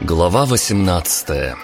Глава 18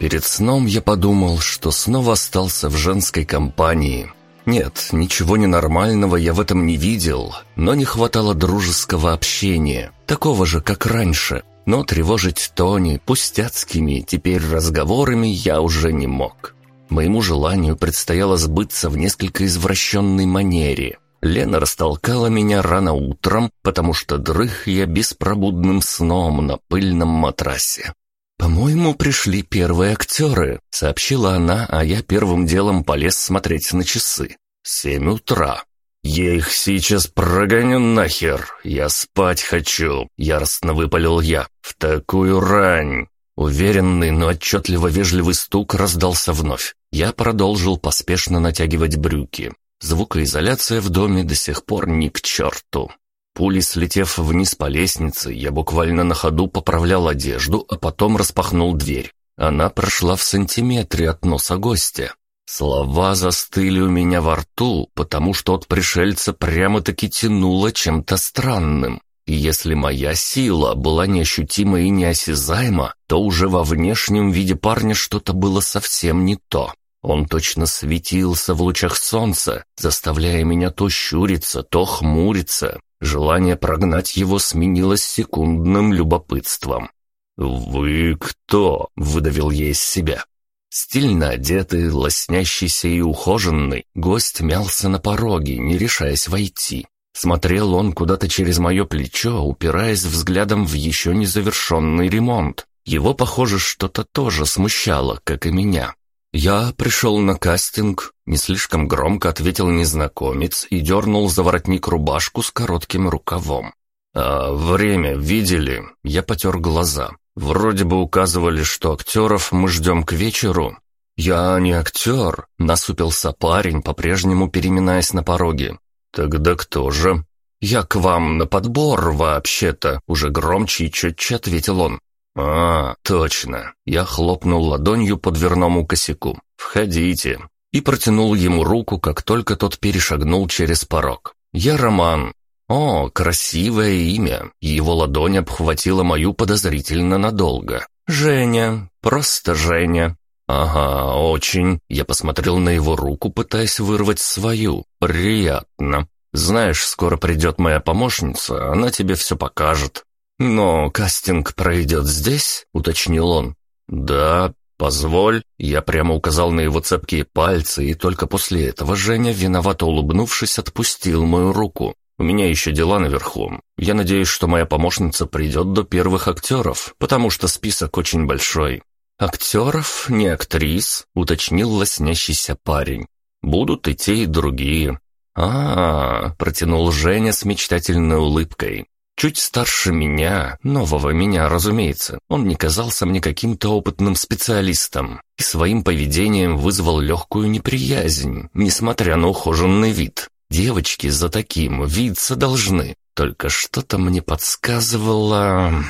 Перед сном я подумал, что снова остался в женской компании. Нет, ничего ненормального я в этом не видел, но не хватало дружеского общения, такого же, как раньше. Но тревожить Тони пустяцкими теперь разговорами я уже не мог. Моему желанию предстояло сбыться в несколько извращенной манере. Лена растолкала меня рано утром, потому что дрых я беспробудным сном на пыльном матрасе. «По-моему, пришли первые актеры», — сообщила она, а я первым делом полез смотреть на часы. «Семь утра. Я их сейчас прогоню нахер. Я спать хочу», — яростно выпалил я. «В такую рань». Уверенный, но отчетливо вежливый стук раздался вновь. Я продолжил поспешно натягивать брюки. Звукоизоляция в доме до сих пор ни к черту. Пули, слетев вниз по лестнице, я буквально на ходу поправлял одежду, а потом распахнул дверь. Она прошла в сантиметре от носа гостя. Слова застыли у меня во рту, потому что от пришельца прямо-таки тянуло чем-то странным. И если моя сила была неощутима и неосязаема, то уже во внешнем виде парня что-то было совсем не то. Он точно светился в лучах солнца, заставляя меня то щуриться, то хмуриться. Желание прогнать его сменилось секундным любопытством. «Вы кто?» — выдавил я из себя. Стильно одетый, лоснящийся и ухоженный, гость мялся на пороге, не решаясь войти. Смотрел он куда-то через мое плечо, упираясь взглядом в еще незавершенный ремонт. Его, похоже, что-то тоже смущало, как и меня. «Я пришел на кастинг», — не слишком громко ответил незнакомец и дернул за воротник рубашку с коротким рукавом. «А время видели?» Я потер глаза. «Вроде бы указывали, что актеров мы ждем к вечеру». «Я не актер», — насупился парень, по-прежнему переминаясь на пороге. «Тогда кто же?» «Я к вам на подбор, вообще-то», — уже громче и четче ответил он. «А, точно!» Я хлопнул ладонью по дверному косяку. «Входите!» И протянул ему руку, как только тот перешагнул через порог. «Я Роман». «О, красивое имя!» Его ладонь обхватила мою подозрительно надолго. «Женя. Просто Женя». «Ага, очень». Я посмотрел на его руку, пытаясь вырвать свою. «Приятно. Знаешь, скоро придет моя помощница, она тебе все покажет. «Но кастинг пройдет здесь?» — уточнил он. «Да, позволь». Я прямо указал на его цепкие пальцы, и только после этого Женя, виновато улыбнувшись, отпустил мою руку. «У меня еще дела наверху. Я надеюсь, что моя помощница придет до первых актеров, потому что список очень большой». «Актеров, не актрис», — уточнил лоснящийся парень. «Будут и те, и другие». «А-а-а», — протянул Женя с мечтательной улыбкой. Чуть старше меня, нового меня, разумеется, он не казался мне каким-то опытным специалистом и своим поведением вызвал легкую неприязнь, несмотря на ухоженный вид. Девочки за таким видеться должны, только что-то мне подсказывало...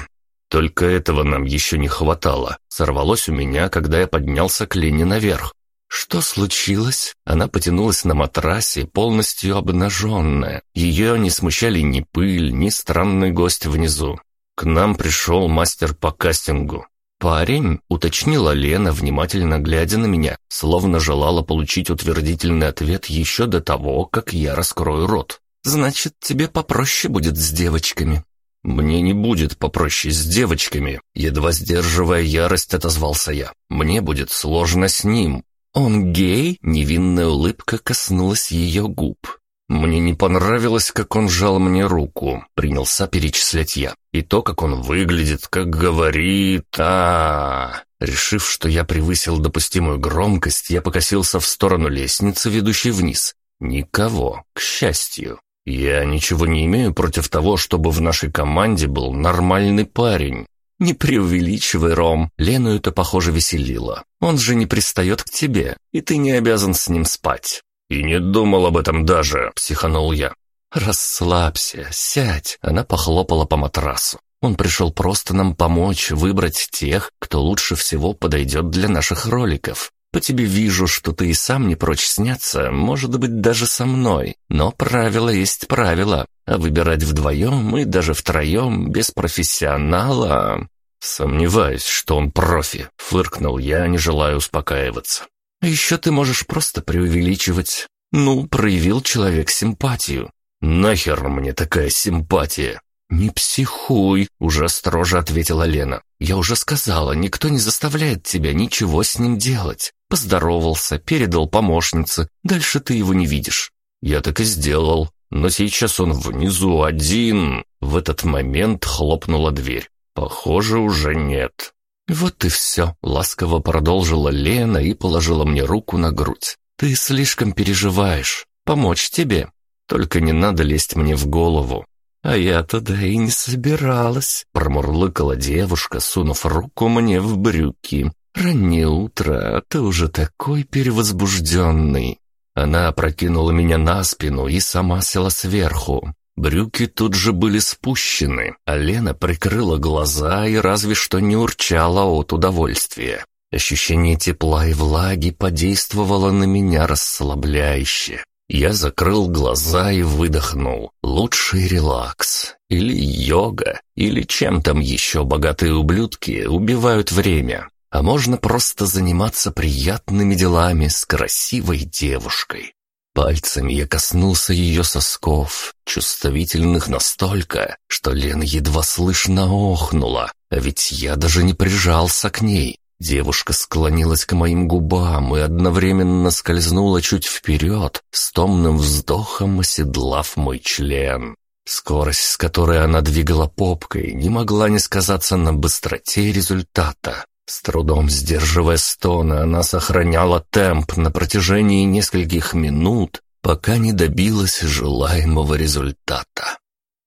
Только этого нам еще не хватало. Сорвалось у меня, когда я поднялся к Лене наверх. Что случилось? Она потянулась на матрасе, полностью обнаженная. Ее не смущали ни пыль, ни странный гость внизу. К нам пришел мастер по кастингу. «Парень?» — уточнила Лена, внимательно глядя на меня, словно желала получить утвердительный ответ еще до того, как я раскрою рот. «Значит, тебе попроще будет с девочками». «Мне не будет попроще с девочками», — едва сдерживая ярость, отозвался я. «Мне будет сложно с ним. «Он гей?» — невинная улыбка коснулась ее губ. «Мне не понравилось, как он жал мне руку», — принялся перечислять я. «И то, как он выглядит, как говорит, а. Решив, что я превысил допустимую громкость, я покосился в сторону лестницы, ведущей вниз. Никого, к счастью. Я ничего не имею против того, чтобы в нашей команде был нормальный парень. «Не преувеличивай, Ром. Лену это, похоже, веселило. Он же не пристает к тебе, и ты не обязан с ним спать». «И не думал об этом даже», — психанул я. «Расслабься, сядь». Она похлопала по матрасу. Он пришел просто нам помочь выбрать тех, кто лучше всего подойдет для наших роликов. По тебе вижу, что ты и сам не прочь сняться, может быть, даже со мной. Но правило есть правило. А выбирать вдвоем и даже втроем без профессионала... «Сомневаюсь, что он профи», — фыркнул я, не желая успокаиваться. «А еще ты можешь просто преувеличивать. Ну, проявил человек симпатию». «Нахер мне такая симпатия?» «Не психуй», — уже строже ответила Лена. «Я уже сказала, никто не заставляет тебя ничего с ним делать. Поздоровался, передал помощнице, дальше ты его не видишь». «Я так и сделал, но сейчас он внизу один». В этот момент хлопнула дверь. «Похоже, уже нет». «Вот и все», — ласково продолжила Лена и положила мне руку на грудь. «Ты слишком переживаешь. Помочь тебе? Только не надо лезть мне в голову». «А я туда и не собиралась», — промурлыкала девушка, сунув руку мне в брюки. «Раннее утро, а ты уже такой перевозбужденный». Она опрокинула меня на спину и сама села сверху. Брюки тут же были спущены, а Лена прикрыла глаза и разве что не урчала от удовольствия. Ощущение тепла и влаги подействовало на меня расслабляюще. Я закрыл глаза и выдохнул. Лучший релакс. Или йога, или чем там еще богатые ублюдки убивают время. А можно просто заниматься приятными делами с красивой девушкой. Пальцами я коснулся ее сосков, чувствительных настолько, что Лена едва слышно охнула, а ведь я даже не прижался к ней. Девушка склонилась к моим губам и одновременно скользнула чуть вперед, с томным вздохом оседлав мой член. Скорость, с которой она двигала попкой, не могла не сказаться на быстроте результата. С трудом сдерживая стоны, она сохраняла темп на протяжении нескольких минут, пока не добилась желаемого результата.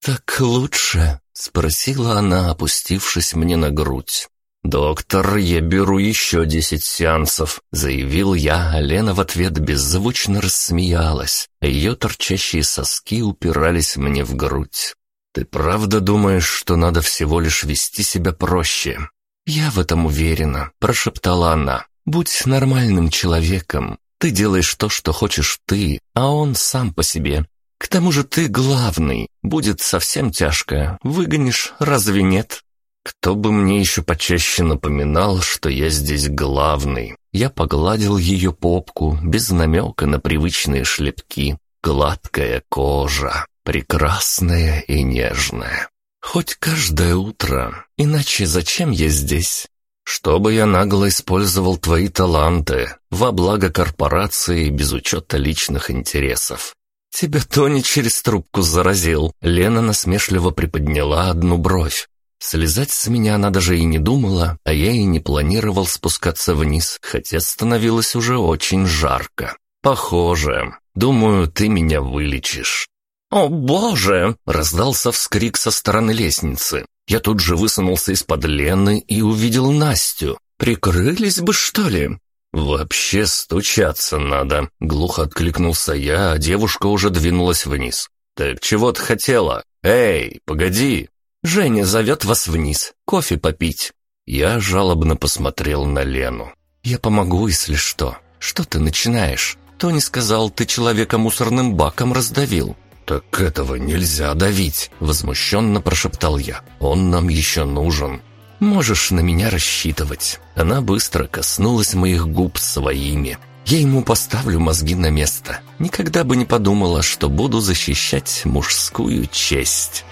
«Так лучше?» — спросила она, опустившись мне на грудь. «Доктор, я беру еще десять сеансов», — заявил я, а Лена в ответ беззвучно рассмеялась, ее торчащие соски упирались мне в грудь. «Ты правда думаешь, что надо всего лишь вести себя проще?» «Я в этом уверена», — прошептала она. «Будь нормальным человеком. Ты делаешь то, что хочешь ты, а он сам по себе. К тому же ты главный. Будет совсем тяжко. Выгонишь, разве нет?» Кто бы мне еще почаще напоминал, что я здесь главный. Я погладил ее попку, без намека на привычные шлепки. Гладкая кожа, прекрасная и нежная. Хоть каждое утро, иначе зачем я здесь? Чтобы я нагло использовал твои таланты во благо корпорации без учета личных интересов. Тебя Тони через трубку заразил. Лена насмешливо приподняла одну бровь. Слезать с меня она даже и не думала, а я и не планировал спускаться вниз, хотя становилось уже очень жарко. Похоже. Думаю, ты меня вылечишь. «О, боже!» — раздался вскрик со стороны лестницы. Я тут же высунулся из-под Лены и увидел Настю. «Прикрылись бы, что ли?» «Вообще стучаться надо», — глухо откликнулся я, а девушка уже двинулась вниз. «Так чего ты хотела? Эй, погоди!» «Женя зовет вас вниз, кофе попить». Я жалобно посмотрел на Лену. «Я помогу, если что. Что ты начинаешь? Тони сказал, ты человека мусорным баком раздавил». «Так этого нельзя давить», — возмущенно прошептал я. «Он нам еще нужен». «Можешь на меня рассчитывать». Она быстро коснулась моих губ своими. «Я ему поставлю мозги на место. Никогда бы не подумала, что буду защищать мужскую честь».